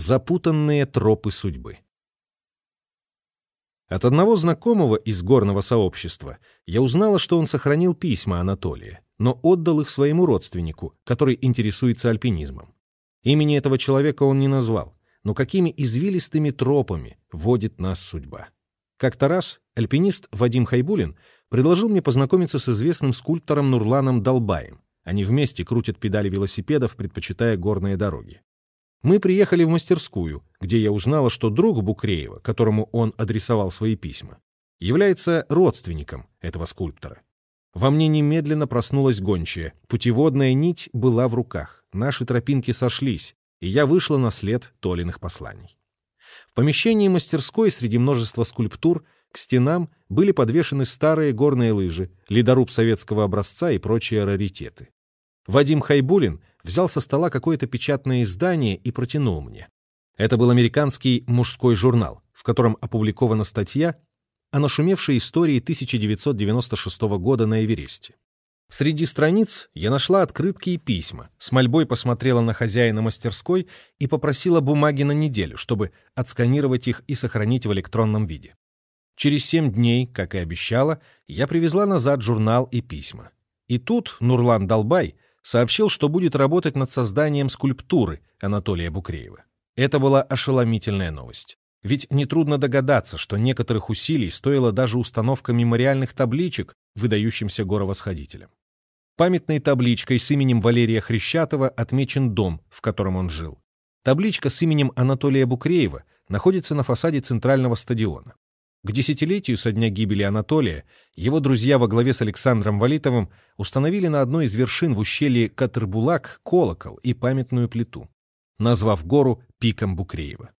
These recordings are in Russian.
Запутанные тропы судьбы. От одного знакомого из горного сообщества я узнала, что он сохранил письма Анатолия, но отдал их своему родственнику, который интересуется альпинизмом. Имени этого человека он не назвал, но какими извилистыми тропами водит нас судьба. Как-то раз альпинист Вадим Хайбулин предложил мне познакомиться с известным скульптором Нурланом Долбаем. Они вместе крутят педали велосипедов, предпочитая горные дороги. Мы приехали в мастерскую, где я узнала, что друг Букреева, которому он адресовал свои письма, является родственником этого скульптора. Во мне немедленно проснулась гончая. Путеводная нить была в руках. Наши тропинки сошлись, и я вышла на след Толиных посланий. В помещении мастерской среди множества скульптур к стенам были подвешены старые горные лыжи, ледоруб советского образца и прочие раритеты. Вадим Хайбулин взял со стола какое-то печатное издание и протянул мне. Это был американский мужской журнал, в котором опубликована статья о нашумевшей истории 1996 года на Эвересте. Среди страниц я нашла открытки и письма, с мольбой посмотрела на хозяина мастерской и попросила бумаги на неделю, чтобы отсканировать их и сохранить в электронном виде. Через семь дней, как и обещала, я привезла назад журнал и письма. И тут Нурлан Долбай сообщил, что будет работать над созданием скульптуры Анатолия Букреева. Это была ошеломительная новость. Ведь нетрудно догадаться, что некоторых усилий стоила даже установка мемориальных табличек выдающимся горовосходителям. Памятной табличкой с именем Валерия Хрещатова отмечен дом, в котором он жил. Табличка с именем Анатолия Букреева находится на фасаде центрального стадиона. К десятилетию со дня гибели Анатолия его друзья во главе с Александром Валитовым установили на одной из вершин в ущелье Катырбулак колокол и памятную плиту, назвав гору пиком Букреева.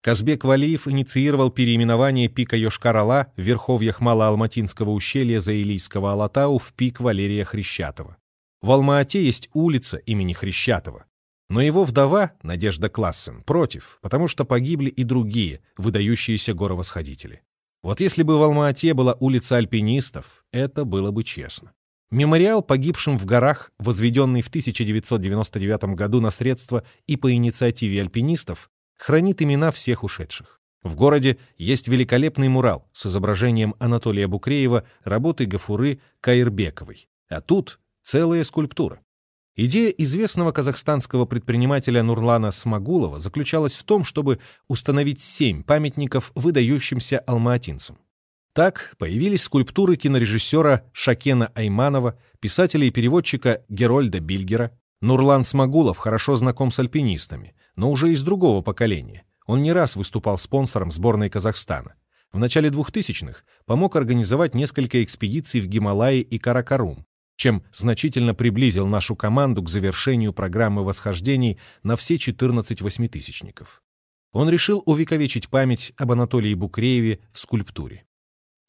Казбек Валиев инициировал переименование пика Йошкар-Ола в верховьях Малоалматинского ущелья Заилийского Алатау в пик Валерия Хрещатова. В Алма-Ате есть улица имени Хрещатова. Но его вдова, Надежда Классен, против, потому что погибли и другие выдающиеся горовосходители. Вот если бы в Алма-Ате была улица альпинистов, это было бы честно. Мемориал погибшим в горах, возведенный в 1999 году на средства и по инициативе альпинистов, хранит имена всех ушедших. В городе есть великолепный мурал с изображением Анатолия Букреева, работы Гафуры Каирбековой. А тут целая скульптура. Идея известного казахстанского предпринимателя Нурлана Смагулова заключалась в том, чтобы установить семь памятников выдающимся алмаатинцам. Так появились скульптуры кинорежиссера Шакена Айманова, писателя и переводчика Герольда Бильгера. Нурлан Смагулов хорошо знаком с альпинистами, но уже из другого поколения. Он не раз выступал спонсором сборной Казахстана. В начале 2000-х помог организовать несколько экспедиций в Гималаи и Каракарум, чем значительно приблизил нашу команду к завершению программы восхождений на все 14 восьмитысячников. Он решил увековечить память об Анатолии Букрееве в скульптуре.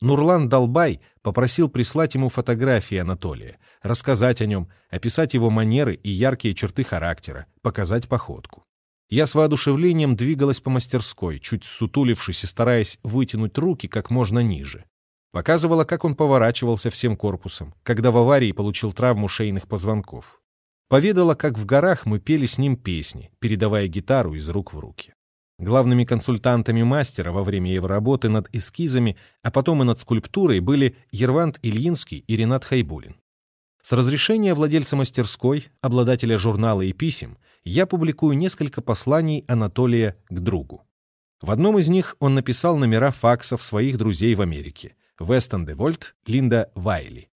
Нурлан Долбай попросил прислать ему фотографии Анатолия, рассказать о нем, описать его манеры и яркие черты характера, показать походку. Я с воодушевлением двигалась по мастерской, чуть сутулившись и стараясь вытянуть руки как можно ниже. Показывала, как он поворачивался всем корпусом, когда в аварии получил травму шейных позвонков. Поведала, как в горах мы пели с ним песни, передавая гитару из рук в руки. Главными консультантами мастера во время его работы над эскизами, а потом и над скульптурой были Ервант Ильинский и Ренат Хайбулин. С разрешения владельца мастерской, обладателя журнала и писем, я публикую несколько посланий Анатолия к другу. В одном из них он написал номера факсов своих друзей в Америке, Вестон де Вольт, Линда Вайли.